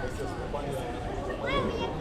kwestia e, złapania równowagi,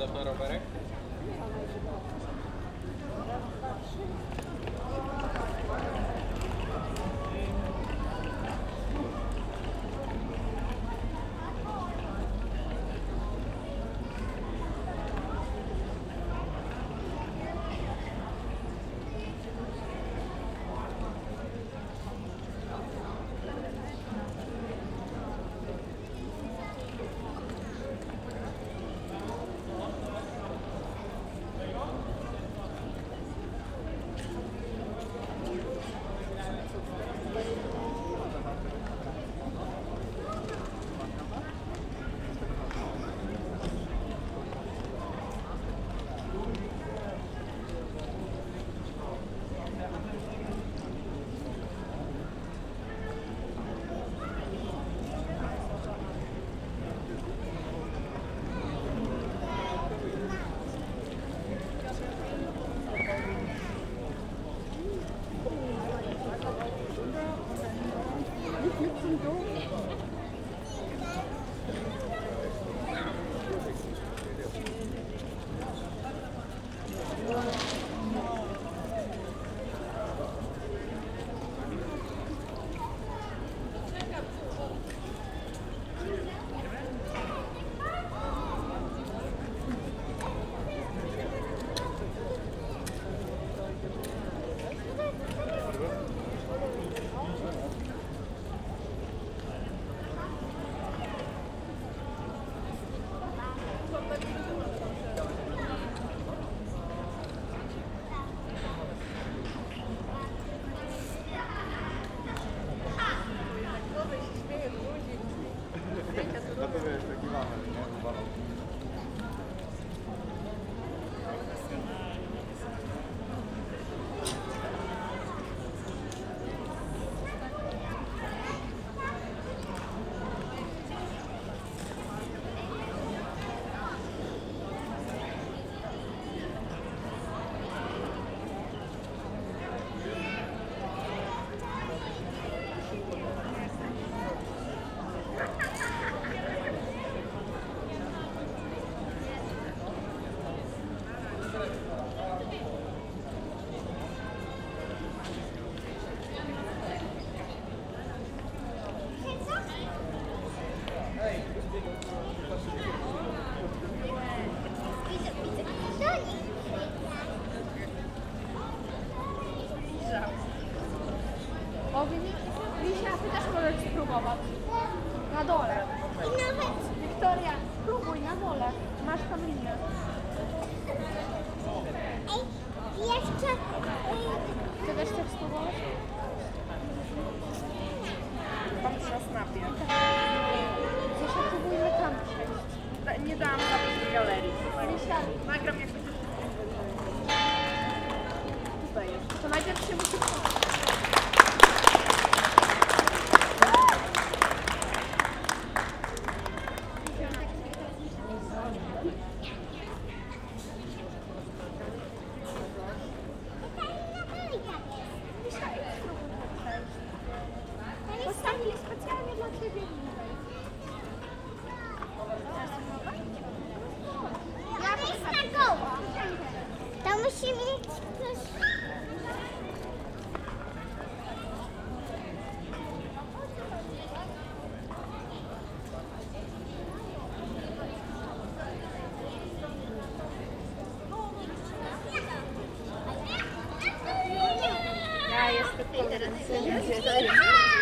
Arada beraber. tiveste aqui lá, mas wiesz? Kwestia złapania Ty też możesz spróbować. Na dole. I nawet Wiktoria, spróbuj na dole. Masz tam linę. ej, jeszcze Ty też chcesz spróbować? To na snapie. Zresztą próbujmy tam przejść. Da- Nie dałam zabrać do galerii. Myślałam. Nagram jak będziesz... Tutaj jest. To najpierw się musi musimy coś... Ja jest tutaj teraz.